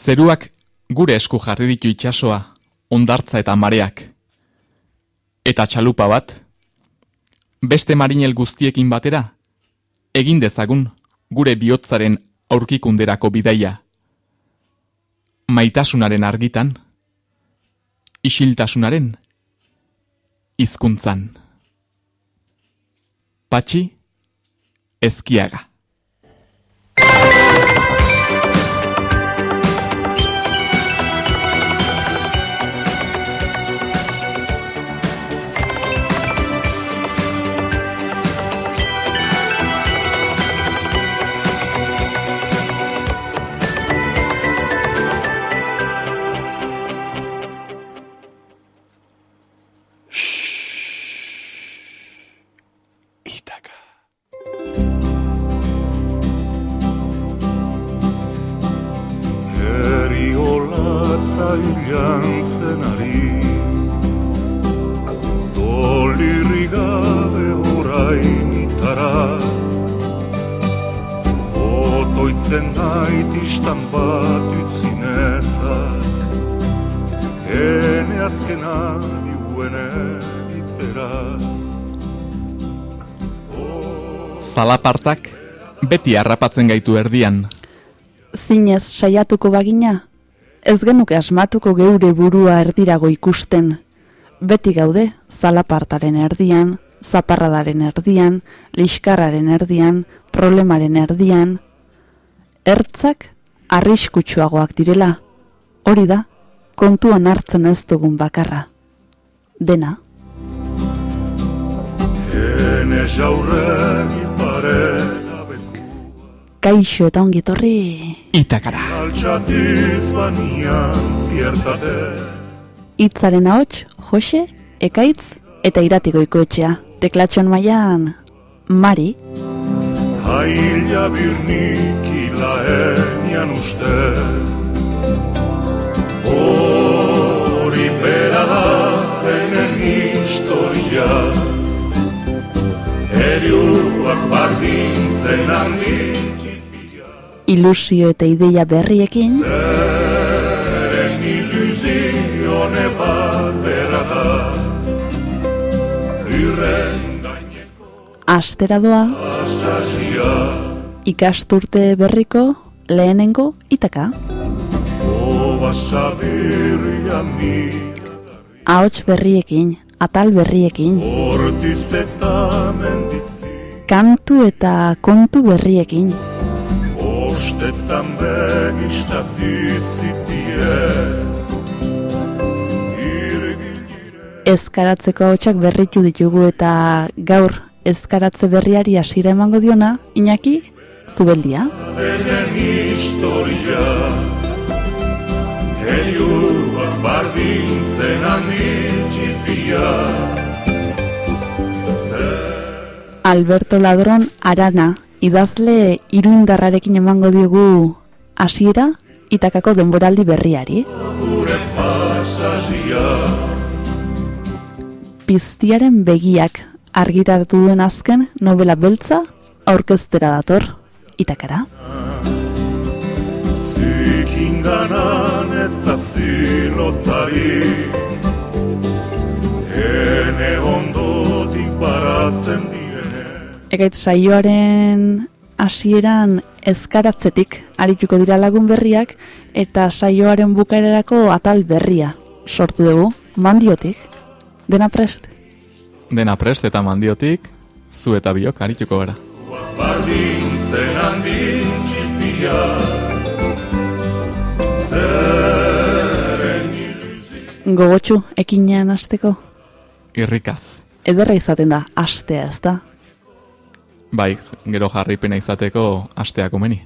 Zeruak gure esku jarri ditu itsasoa, ondartza eta mareak. Eta txalupa bat, beste marinel guztiekin batera, egin dezagun gure bihotzaren aurkikunderako bidaia. Maitasunaren argitan, isiltasunaren hizkuntzan. Patxi, ezkiaga. Zalapartak beti harrapatzen gaitu erdian. Zinez saiatuko bagina, ez genuke asmatuko geure burua erdirago ikusten. Beti gaude, zalapartaren erdian, zaparradaren erdian, liskarraren erdian, problemaren erdian. Ertzak arriskutsuagoak direla, hori da, kontuan hartzen ez dugun bakarra. Dena. Kaixo eta ongi etorri. Itakara. Itzaren ahots, Jose, Ekaitz eta Iratiko ikoetxea. Teklatxon maian, Mari. Haila birnik ilaenian uste. Hori bera da enen historia. Eriuak bardintzen handi ilusio eta ideia berriekin. Zeren Astera doa. Ikasturte berriko lehenengo itaka. Ahots berriekin, atal berriekin. Kantu eta kontu berriekin. Zitie Ezkaratzeko hotxak berritu ditugu eta gaur ezkaratze berriari hasiera emango diona, Iñaki, zubeldia. Enen historia, heliuak bardintzen Alberto Ladron Arana, idazle iruindarrarekin emango diogu hasiera itakako denboraldi berriari. Piztiaren begiak argitaratu duen azken novela beltza aurkeztera dator itakara. Zikinganan ez da zilotari Ene ondotik barazen Egait saioaren hasieran ezkaratzetik arituko dira lagun berriak eta saioaren bukaerarako atal berria sortu dugu, mandiotik. Dena prest? Dena prest eta mandiotik, zu eta biok arituko gara. Gogotxu, ekinean asteko? Irrikaz. Ederra izaten da, astea ez da? Bai, gero jarripena izateko asteak umeni.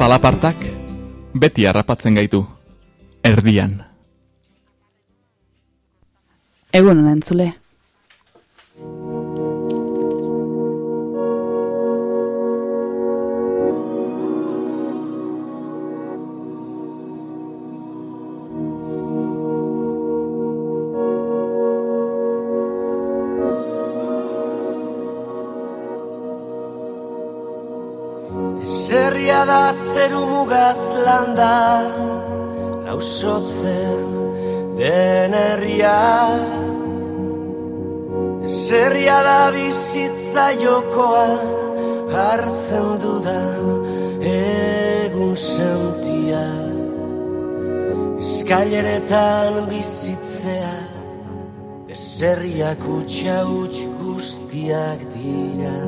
Zalapartak beti harrapatzen gaitu, erdian. Egun honen mugaz landa lausotzen den herria. Zerria da bizitza jokoan hartzen dudan egun sentia. Eskaileretan bizitzea Zerriak utxa utx guztiak dira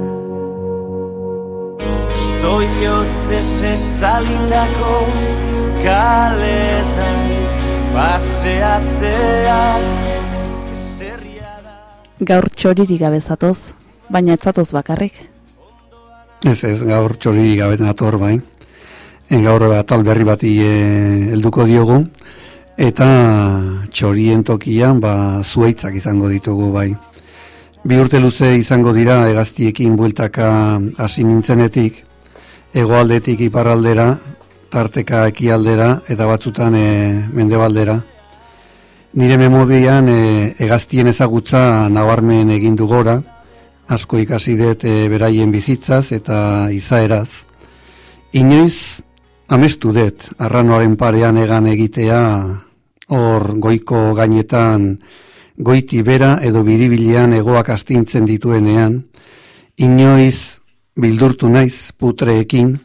Stoi bihotzez estalitako kaletan paseatzea Gaur txoriri gabezatoz, baina etzatoz bakarrik. Ez ez, gaur txoriri gabe nator bai. En gaur tal berri bati e, helduko diogu eta txorien tokian ba zuaitzak izango ditugu bai. Bi urte luze izango dira egaztiekin bueltaka hasi nintzenetik, hegoaldetik iparraldera, tarteka ekialdera eta batzutan e, mendebaldera. Nire memorian e, egaztien ezagutza nabarmen egin du gora, asko ikasi dut e, beraien bizitzaz eta izaeraz. Inoiz amestu dut arranoaren parean egan egitea hor goiko gainetan goiti bera edo biribilean egoak astintzen dituenean, inoiz bildurtu naiz putreekin,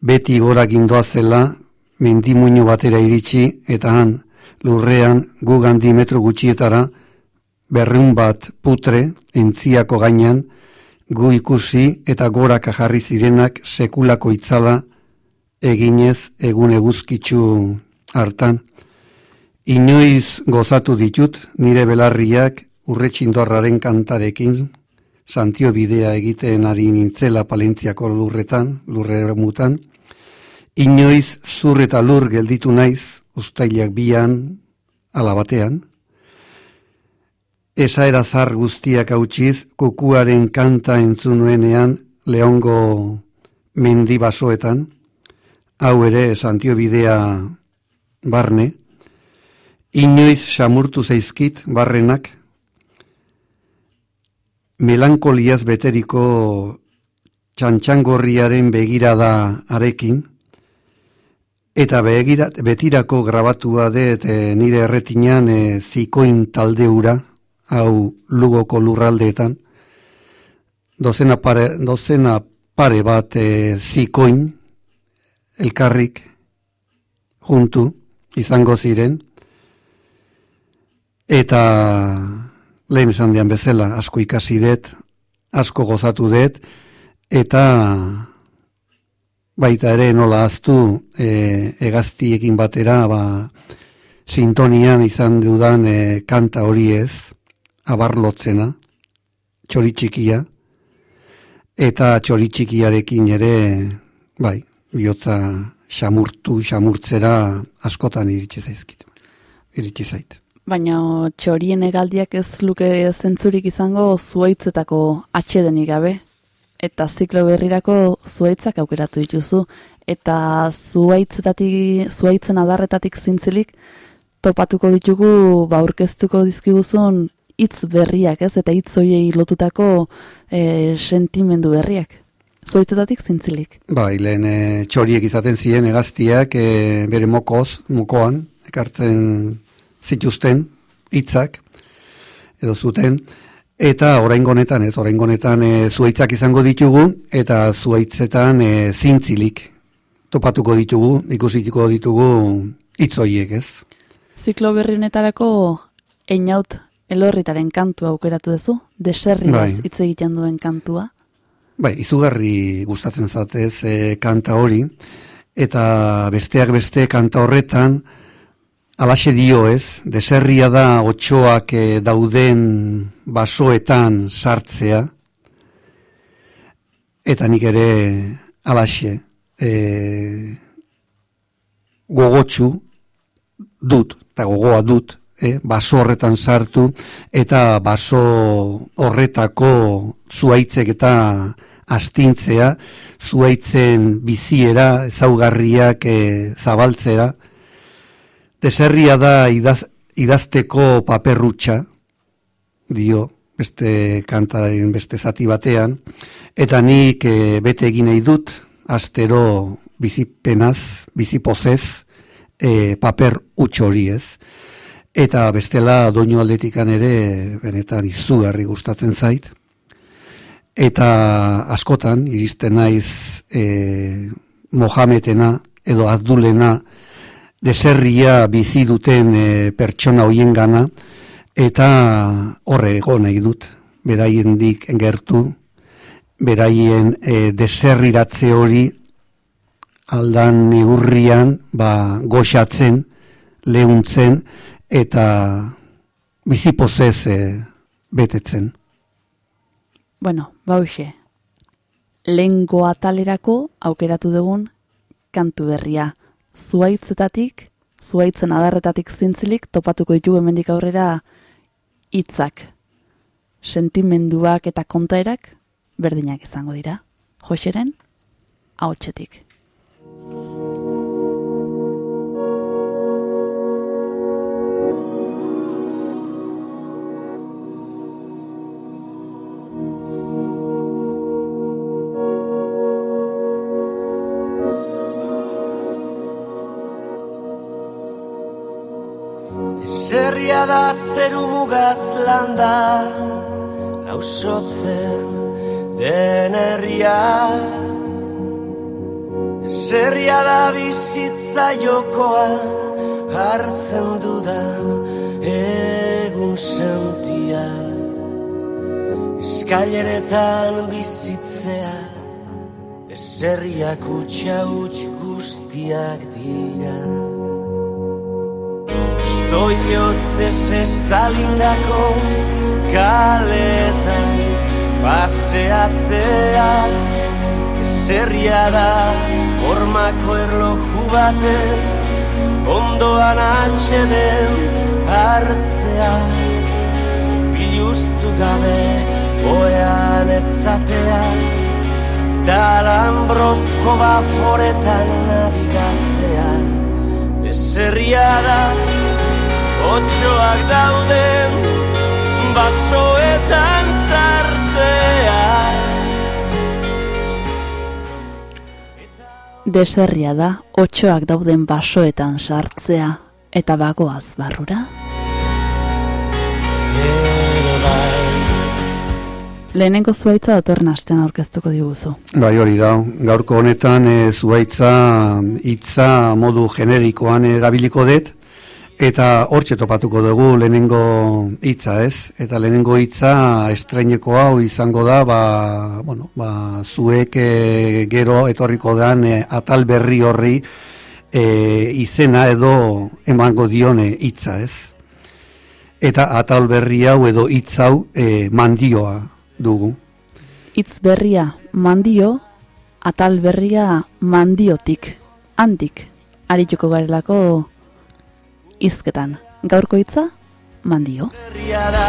beti gora gindoa zela, mendimuño batera iritsi eta han, lurrean gugan metro gutxietara, berreun bat putre entziako gainean, gu ikusi eta goraka jarri zirenak sekulako itzala eginez egun eguzkitzu hartan. Inoiz gozatu ditut nire belarriak urretxindorraren kantarekin, santio bidea egiten ari nintzela palentziako lurretan, lurre mutan, inoiz zur eta lur gelditu naiz, ustailak bian, alabatean. Esa erazar guztiak hautsiz, kukuaren kanta entzunuenean leongo mendibasoetan, hau ere santio bidea barne, inoiz samurtu zaizkit barrenak, melankoliaz beteriko txantxangorriaren begirada arekin, Eta begirat, betirako grabatua dut e, nire erretinan e, zikoin taldeura, hau lugoko lurraldeetan, dozena pare, dozena pare bat e, zikoin, elkarrik, juntu, izango ziren, eta lehen esan dian bezala, asko ikasi dut, asko gozatu dut, eta baita ere nola aztu e, egaztiekin batera ba, sintonian izan dudan e, kanta hori ez, abarlotzena, txoritxikia, eta txoritxikiarekin ere, bai, bihotza xamurtu, xamurtzera askotan iritsi zaizkit. Iritsi zait. Baina txorien egaldiak ez luke zentzurik izango zuaitzetako atxedenik gabe, eta ziklo berrirako zuaitzak aukeratu dituzu eta zuaitzetatik zuaitzen adarretatik zintzilik topatuko ditugu ba aurkeztuko dizkiguzun hitz berriak, ez? Eta hitz hoiei lotutako e, sentimendu berriak. Zuaitzetatik zintzilik. Ba, lehen e, txoriek izaten ziren egaztiak e, bere mokoz, mokoan, ekartzen zituzten hitzak edo zuten, Eta oraingo honetan, ez oraingo honetan e, zuaitzak izango ditugu eta zuaitzetan e, zintzilik topatuko ditugu, ikusituko ditugu hitzoiek, ez? Ziklo berri honetarako einaut elorritaren kantua aukeratu duzu, deserri bai. hitz egiten duen kantua. Bai, izugarri gustatzen zatez e, kanta hori eta besteak beste kanta horretan Alaxe dio ez, deserria da otxoak e, dauden basoetan sartzea, eta nik ere alaxe e, gogotsu dut, eta gogoa dut, e, baso horretan sartu, eta baso horretako zuaitzek eta astintzea, zuaitzen biziera, ezaugarriak e, zabaltzera, deserria da idaz, idazteko paperrutxa, dio, beste kantaren beste zati batean, eta nik e, bete egin nahi dut, astero bizipenaz, bizipozez, e, paper utx hori ez. Eta bestela doinu aldetikan ere, benetan izugarri gustatzen zait. Eta askotan, iristen naiz e, Mohamedena edo Abdulena deserria bizi duten e, pertsona hoien gana, eta horre egon nahi dut, beraien dik engertu, beraien e, deserriratze hori aldan igurrian ba, goxatzen, lehuntzen eta bizipozez e, betetzen. Bueno, bauxe, lengo atalerako aukeratu dugun kantu berria. Zuaitzetatik, zuaitzen adarretatik zintzilik, topatuko ditu hemendik aurrera hitzak, sentimenduak eta kontaerak berdinak izango dira. Joseren, haotxetik. Da zeru mugaz landa Lausotzen den herria. Zerria da bizitza jokoan Hartzen dudan egun sentia. Eskaileretan bizitzea Zerriak utxa utx guztiak dira Estoy bihotzez estalitako kaletan paseatzea Zerria da hormako erloju baten ondoan atxeden hartzea. Biluztu gabe oean etzatea Talambrozko baforetan nabigatzea. Zerria da Otxoak dauden basoetan sartzea. Deserria da, otxoak dauden basoetan sartzea, eta bagoaz barrura. Lehenengo zuaitza datorren astean aurkeztuko diguzu. Bai hori da, gaurko honetan e, zuaitza hitza modu generikoan erabiliko dut, eta hortxe topatuko dugu lehenengo hitza ez, eta lehenengo hitza estreineko hau izango da, ba, bueno, ba, zuek e, gero etorriko dan e, atal berri horri e, izena edo emango dione hitza ez. Eta atal berri hau edo hitz hau e, mandioa dugu. Itz berria mandio, atal berria mandiotik, handik, arituko garelako izketan. Gaurko hitza, mandio. Zerria da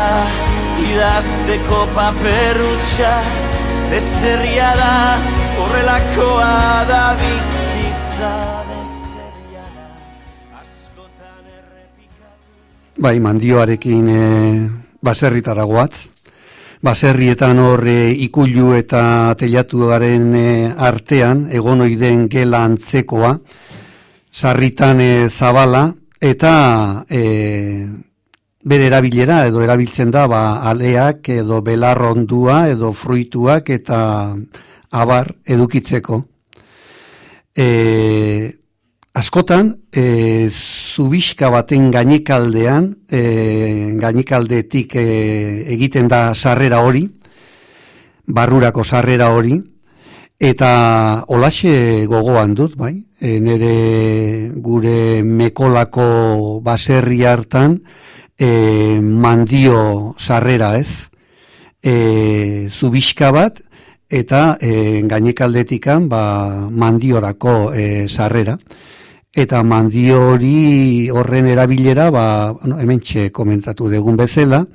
idazteko paperutxa Deserria da horrelakoa da bizitza Bai, mandioarekin e, baserritara goatz. Baserrietan hor e, ikullu eta telatuaren e, artean, egonoiden gela antzekoa, sarritan e, zabala, eta e, bere erabilera edo erabiltzen da ba, aleak edo belarrondua edo fruituak eta abar edukitzeko. E, askotan, e, zubiska baten gainekaldean, e, gainekaldetik e, egiten da sarrera hori, barrurako sarrera hori, eta olaxe gogoan dut, bai, e, nire gure mekolako baserri hartan, e, mandio sarrera ez, e, zubiska bat, eta e, gainekaldetikan ba, mandiorako e, sarrera. Eta mandio hori horren erabilera, ba, bueno, hemen komentatu dugun bezala,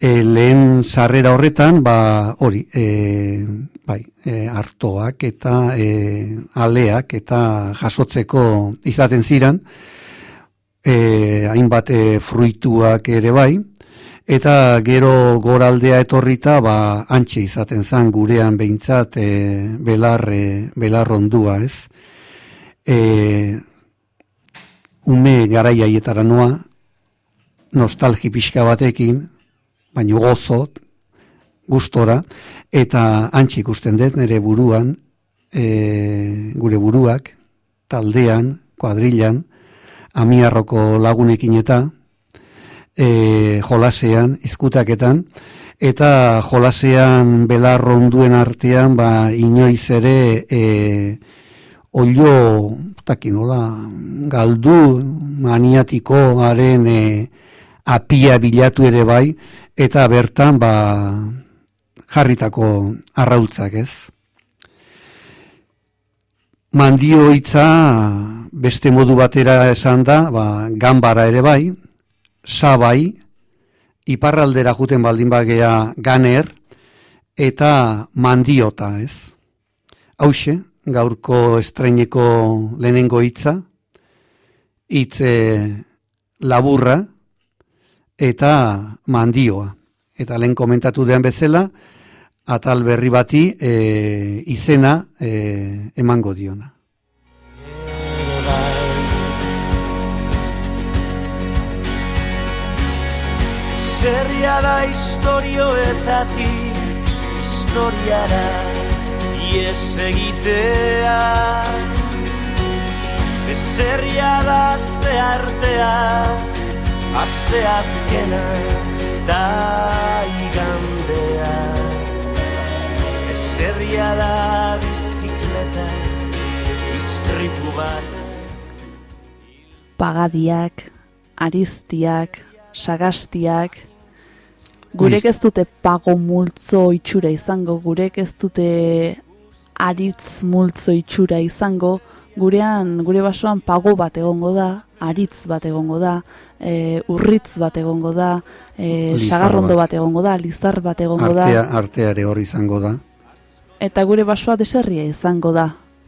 e, lehen sarrera horretan, ba, hori, e, bai, e, hartoak eta e, aleak eta jasotzeko izaten ziran, e, hainbat e, fruituak ere bai, eta gero goraldea etorrita ba antxe izaten zan gurean behintzat e, belar, e, belar ondua ez? E, ume garaia ietara noa nostalgi pixka batekin baino gozot gustora eta antxe ikusten dut nire buruan e, gure buruak taldean, kuadrilan amiarroko lagunekin eta e, jolasean, izkutaketan, eta jolasean belarronduen artean, ba, inoiz ere, e, olio, takin, galdu maniatiko garen e, apia bilatu ere bai, eta bertan, ba, jarritako arrautzak ez. Mandio hitza beste modu batera esan da, ba, ganbara ere bai, sabai, iparraldera juten baldin bagea ganer, eta mandiota, ez? Hauxe, gaurko estreineko lehenengo hitza, hitze laburra, eta mandioa. Eta lehen komentatu dean bezala, atal berri bati e, izena e, emango diona. Zerria da historioetatik historiara ies egitea Zerria da azte artea azte azkena ta igandea Zerria da bizikleta istripu bat Pagadiak, ariztiak, sagastiak, gurek ez dute pago multzo itxura izango, gurek ez dute aritz multzo itxura izango, gurean, gure basoan pago bat egongo da, aritz bat egongo da, e, urritz bat egongo da, e, sagarrondo bat. egongo da, lizar bat egongo Artea, da. Arteare hori izango da. Eta gure basoa deserria izango da.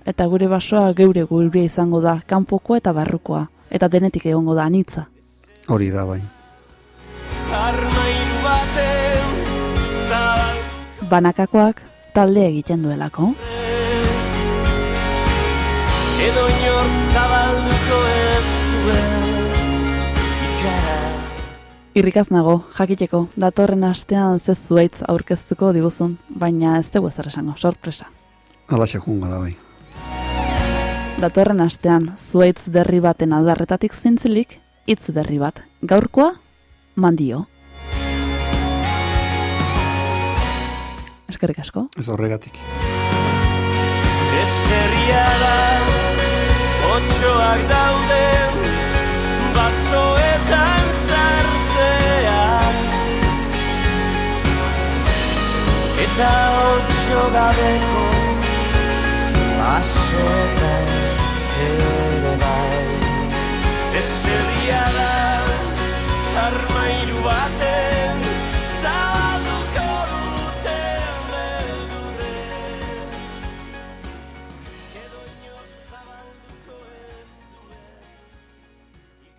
Eta gure basoa geure gure izango da, kanpokoa eta barrukoa. Eta denetik egongo da, anitza. Hori da, bai. Banakakoak talde egiten duelako. Edo inor zabalduko ez Irrikaz nago, jakiteko, datorren astean ze zuaitz aurkeztuko diguzun, baina ez dugu ezer esango, sorpresa. Alaxe junga da bai. Datorren astean, zuaitz berri baten adarretatik zintzilik, hitz berri bat. Gaurkoa, mandio. Eskerrik asko. Ez horregatik. Ez da, otxoak dauden, Eta otxo gabeko, basoetan ere bai. Ez da, armairu baten